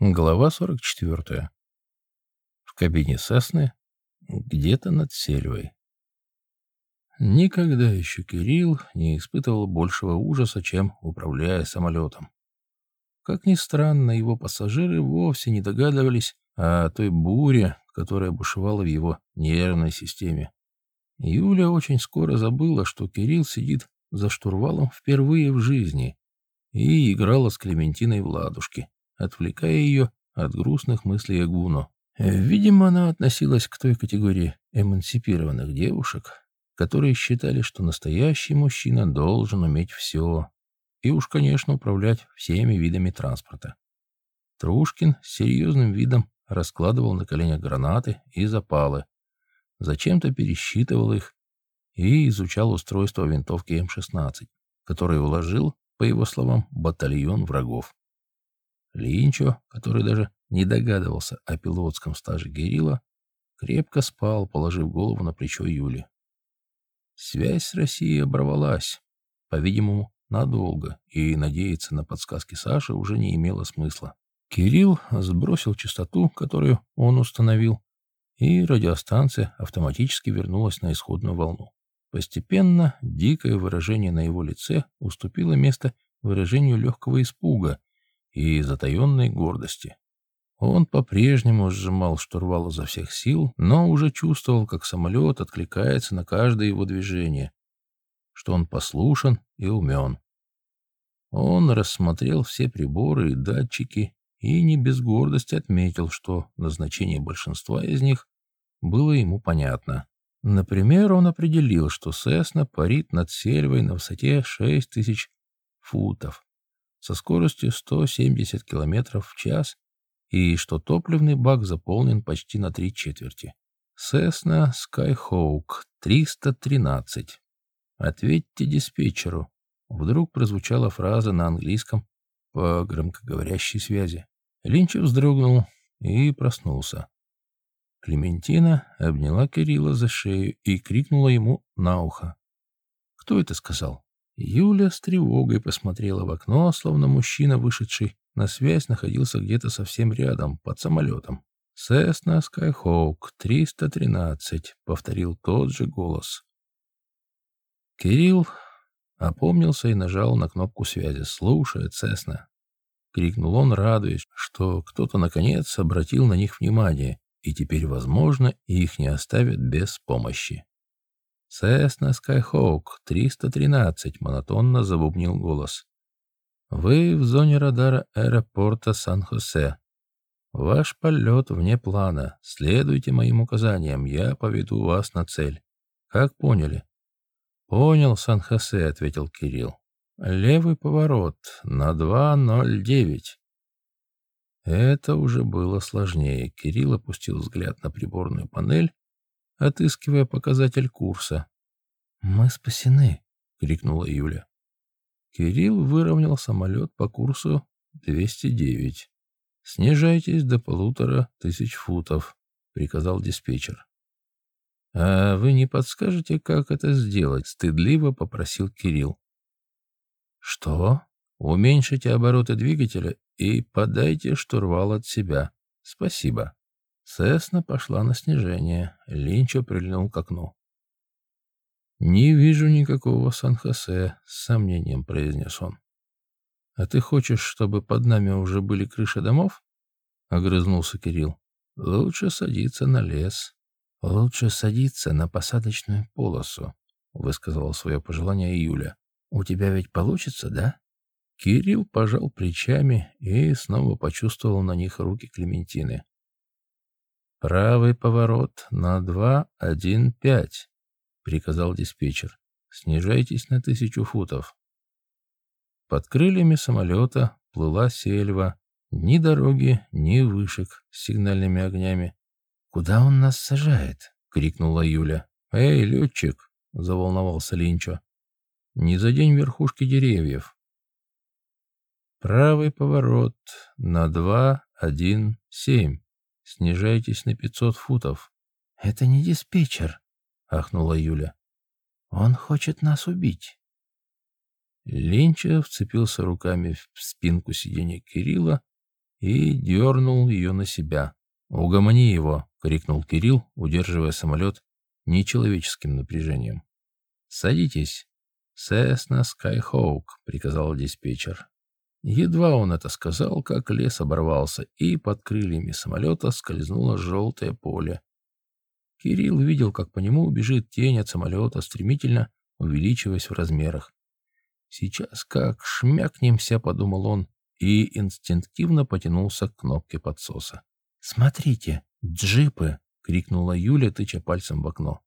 Глава 44. В кабине Сесны, где-то над Сельвой. Никогда еще Кирилл не испытывал большего ужаса, чем управляя самолетом. Как ни странно, его пассажиры вовсе не догадывались о той буре, которая бушевала в его нервной системе. Юля очень скоро забыла, что Кирилл сидит за штурвалом впервые в жизни и играла с Клементиной в ладушки отвлекая ее от грустных мыслей о Гуну. Видимо, она относилась к той категории эмансипированных девушек, которые считали, что настоящий мужчина должен уметь все, и уж, конечно, управлять всеми видами транспорта. Трушкин с серьезным видом раскладывал на коленях гранаты и запалы, зачем-то пересчитывал их и изучал устройство винтовки М-16, который уложил, по его словам, батальон врагов. Линчо, который даже не догадывался о пилотском стаже Герила, крепко спал, положив голову на плечо Юли. Связь с Россией оборвалась, по-видимому, надолго, и надеяться на подсказки Саши уже не имело смысла. Кирилл сбросил частоту, которую он установил, и радиостанция автоматически вернулась на исходную волну. Постепенно дикое выражение на его лице уступило место выражению легкого испуга и затаенной гордости. Он по-прежнему сжимал штурвал изо всех сил, но уже чувствовал, как самолет откликается на каждое его движение, что он послушен и умен. Он рассмотрел все приборы и датчики и не без гордости отметил, что назначение большинства из них было ему понятно. Например, он определил, что Сесна парит над сельвой на высоте 6000 футов, со скоростью 170 км в час и что топливный бак заполнен почти на три четверти. Cessna Skyhawk 313. Ответьте диспетчеру. Вдруг прозвучала фраза на английском по громкоговорящей связи. Линч вздрогнул и проснулся. Клементина обняла Кирилла за шею и крикнула ему на ухо. «Кто это сказал?» Юля с тревогой посмотрела в окно, словно мужчина, вышедший на связь, находился где-то совсем рядом, под самолетом. «Cessna Skyhawk, 313», — повторил тот же голос. Кирилл опомнился и нажал на кнопку связи. «Слушает Cessna», — крикнул он, радуясь, что кто-то, наконец, обратил на них внимание, и теперь, возможно, их не оставят без помощи. «Cessna Skyhawk, 313», — монотонно забубнил голос. «Вы в зоне радара аэропорта Сан-Хосе. Ваш полет вне плана. Следуйте моим указаниям, я поведу вас на цель. Как поняли?» «Понял, Сан-Хосе», — ответил Кирилл. «Левый поворот на 2.09». Это уже было сложнее. Кирилл опустил взгляд на приборную панель отыскивая показатель курса. «Мы спасены!» — крикнула Юля. Кирилл выровнял самолет по курсу 209. «Снижайтесь до полутора тысяч футов», — приказал диспетчер. «А вы не подскажете, как это сделать?» — стыдливо попросил Кирилл. «Что?» «Уменьшите обороты двигателя и подайте штурвал от себя. Спасибо». Сесна пошла на снижение. Линчо прильнул к окну. «Не вижу никакого Сан-Хосе», — с сомнением произнес он. «А ты хочешь, чтобы под нами уже были крыши домов?» — огрызнулся Кирилл. «Лучше садиться на лес. Лучше садиться на посадочную полосу», — высказала свое пожелание Юля. «У тебя ведь получится, да?» Кирилл пожал плечами и снова почувствовал на них руки Клементины. «Правый поворот на 2.1.5», — приказал диспетчер. «Снижайтесь на тысячу футов». Под крыльями самолета плыла сельва. Ни дороги, ни вышек с сигнальными огнями. «Куда он нас сажает?» — крикнула Юля. «Эй, летчик!» — заволновался Линчо. «Не за день верхушки деревьев». Правый поворот на 2.1.7. Снижайтесь на пятьсот футов. — Это не диспетчер, — ахнула Юля. — Он хочет нас убить. Ленча вцепился руками в спинку сиденья Кирилла и дернул ее на себя. «Угомони его!» — крикнул Кирилл, удерживая самолет нечеловеческим напряжением. «Садитесь!» «Cessna Skyhawk», — приказал диспетчер. Едва он это сказал, как лес оборвался, и под крыльями самолета скользнуло желтое поле. Кирилл видел, как по нему бежит тень от самолета, стремительно увеличиваясь в размерах. «Сейчас как шмякнемся», — подумал он, и инстинктивно потянулся к кнопке подсоса. «Смотрите, джипы!» — крикнула Юля, тыча пальцем в окно.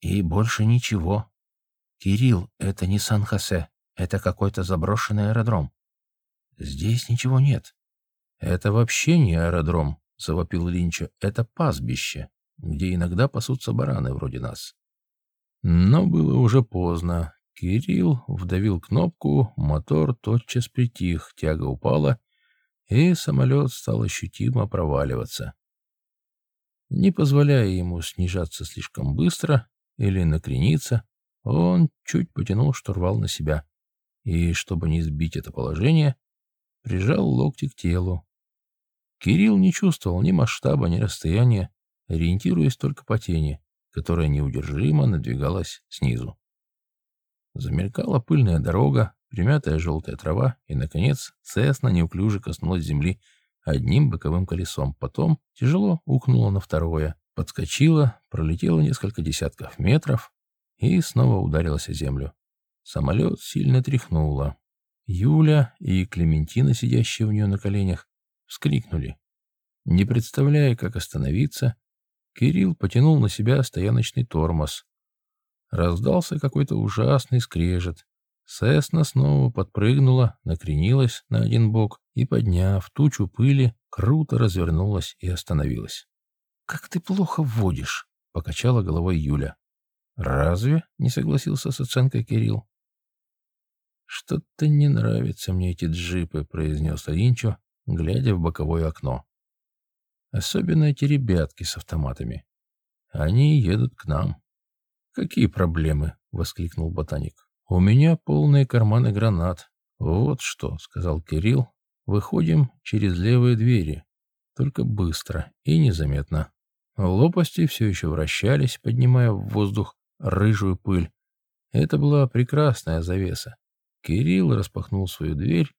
«И больше ничего. Кирилл, это не Сан-Хосе, это какой-то заброшенный аэродром. Здесь ничего нет». «Это вообще не аэродром», — завопил Линча. «Это пастбище, где иногда пасутся бараны вроде нас». Но было уже поздно. Кирилл вдавил кнопку, мотор тотчас притих, тяга упала, и самолет стал ощутимо проваливаться. Не позволяя ему снижаться слишком быстро или накрениться, он чуть потянул штурвал на себя и, чтобы не сбить это положение, прижал локти к телу. Кирилл не чувствовал ни масштаба, ни расстояния, ориентируясь только по тени, которая неудержимо надвигалась снизу. Замелькала пыльная дорога, примятая желтая трава, и, наконец, Цесна неуклюже коснулась земли одним боковым колесом, потом тяжело ухнула на второе, подскочила, пролетела несколько десятков метров и снова ударилась о землю. Самолет сильно тряхнуло. Юля и Клементина, сидящие у нее на коленях, вскрикнули. Не представляя, как остановиться, Кирилл потянул на себя стояночный тормоз. Раздался какой-то ужасный скрежет. Сесна снова подпрыгнула, накренилась на один бок и, подняв тучу пыли, круто развернулась и остановилась. «Как ты плохо вводишь!» — покачала головой Юля. «Разве?» — не согласился с оценкой Кирилл. «Что-то не нравятся мне эти джипы», — произнес Линчо, глядя в боковое окно. «Особенно эти ребятки с автоматами. Они едут к нам». «Какие проблемы?» — воскликнул ботаник. «У меня полные карманы гранат. Вот что», — сказал Кирилл. «Выходим через левые двери. Только быстро и незаметно». Лопасти все еще вращались, поднимая в воздух рыжую пыль. Это была прекрасная завеса. Кирилл распахнул свою дверь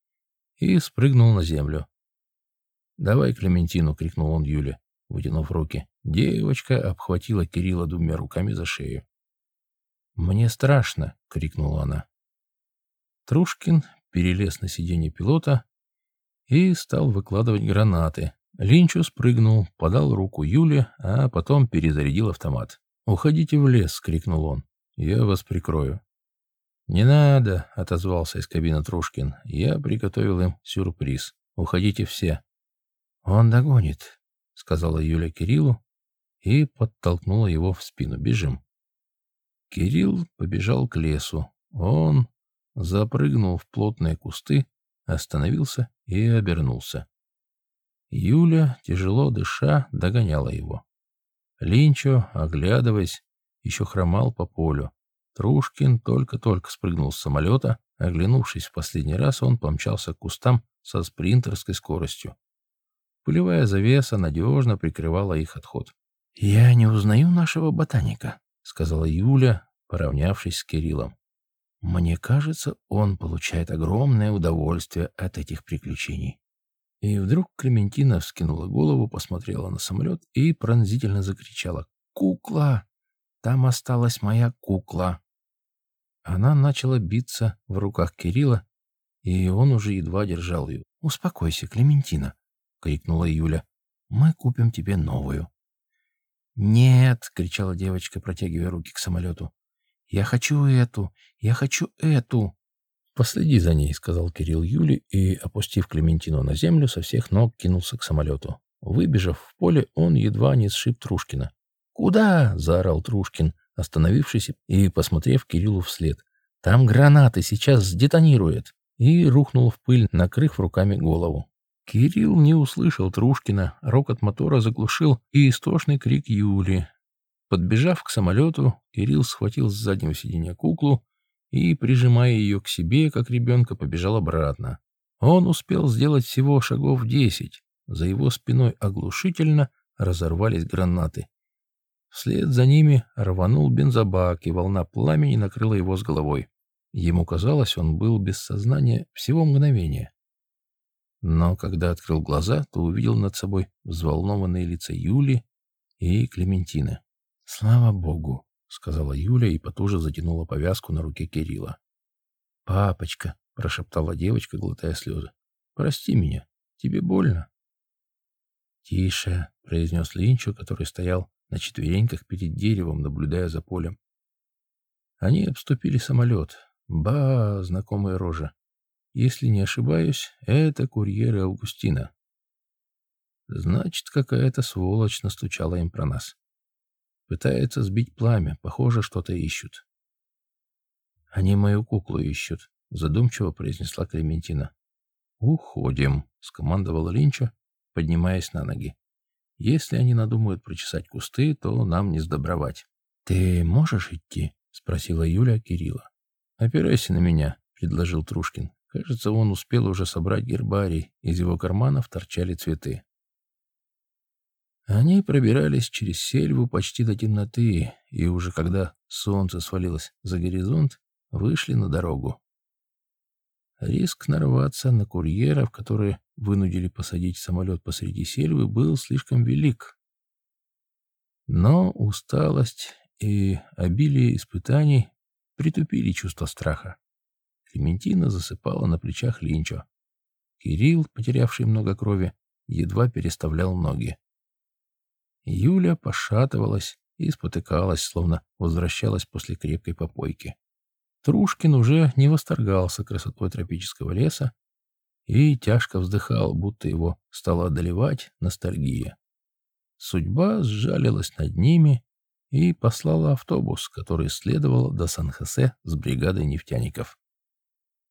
и спрыгнул на землю. «Давай Клементину!» — крикнул он Юле, вытянув руки. Девочка обхватила Кирилла двумя руками за шею. «Мне страшно!» — крикнула она. Трушкин перелез на сиденье пилота и стал выкладывать гранаты. Линчу спрыгнул, подал руку Юле, а потом перезарядил автомат. «Уходите в лес!» — крикнул он. «Я вас прикрою». «Не надо!» — отозвался из кабины Трушкин. «Я приготовил им сюрприз. Уходите все». «Он догонит», — сказала Юля Кириллу и подтолкнула его в спину. «Бежим». Кирилл побежал к лесу. Он запрыгнул в плотные кусты, остановился и обернулся. Юля, тяжело дыша, догоняла его. Линчо, оглядываясь, еще хромал по полю. Трушкин только-только спрыгнул с самолета. Оглянувшись в последний раз, он помчался к кустам со спринтерской скоростью. Пылевая завеса надежно прикрывала их отход. «Я не узнаю нашего ботаника», — сказала Юля, поравнявшись с Кириллом. «Мне кажется, он получает огромное удовольствие от этих приключений». И вдруг Клементина вскинула голову, посмотрела на самолет и пронзительно закричала. «Кукла! Там осталась моя кукла!» Она начала биться в руках Кирилла, и он уже едва держал ее. «Успокойся, Клементина!» — крикнула Юля. «Мы купим тебе новую». «Нет!» — кричала девочка, протягивая руки к самолету. «Я хочу эту! Я хочу эту!» «Последи за ней», — сказал Кирилл Юле и, опустив Клементину на землю, со всех ног кинулся к самолету. Выбежав в поле, он едва не сшиб Трушкина. «Куда?» — заорал Трушкин, остановившись и посмотрев Кириллу вслед. «Там гранаты сейчас сдетонируют!» И рухнул в пыль, накрыв руками голову. Кирилл не услышал Трушкина, рокот мотора заглушил и истошный крик Юли. Подбежав к самолету, Кирилл схватил с заднего сиденья куклу и, прижимая ее к себе, как ребенка, побежал обратно. Он успел сделать всего шагов десять. За его спиной оглушительно разорвались гранаты. Вслед за ними рванул бензобак, и волна пламени накрыла его с головой. Ему казалось, он был без сознания всего мгновения. Но когда открыл глаза, то увидел над собой взволнованные лица Юли и Клементины. «Слава Богу!» — сказала Юля и потуже затянула повязку на руке Кирилла. «Папочка!» — прошептала девочка, глотая слезы. «Прости меня. Тебе больно?» «Тише!» — произнес Линчо, который стоял на четвереньках перед деревом, наблюдая за полем. Они обступили самолет. Ба, знакомая рожа. Если не ошибаюсь, это курьеры Августина. Значит, какая-то сволочь настучала им про нас. Пытается сбить пламя, похоже, что-то ищут. Они мою куклу ищут, задумчиво произнесла Клементина. Уходим, скомандовал Линчо, поднимаясь на ноги. Если они надумают прочесать кусты, то нам не сдобровать. Ты можешь идти? спросила Юля Кирилла. Опирайся на меня, предложил Трушкин. Кажется, он успел уже собрать гербарий, из его карманов торчали цветы. Они пробирались через сельву почти до темноты, и уже когда солнце свалилось за горизонт, вышли на дорогу. Риск нарваться на курьеров, которые вынудили посадить самолет посреди сельвы, был слишком велик. Но усталость и обилие испытаний притупили чувство страха. Клементина засыпала на плечах Линчо. Кирилл, потерявший много крови, едва переставлял ноги. Юля пошатывалась и спотыкалась, словно возвращалась после крепкой попойки. Трушкин уже не восторгался красотой тропического леса и тяжко вздыхал, будто его стала одолевать ностальгия. Судьба сжалилась над ними и послала автобус, который следовал до Сан-Хосе с бригадой нефтяников.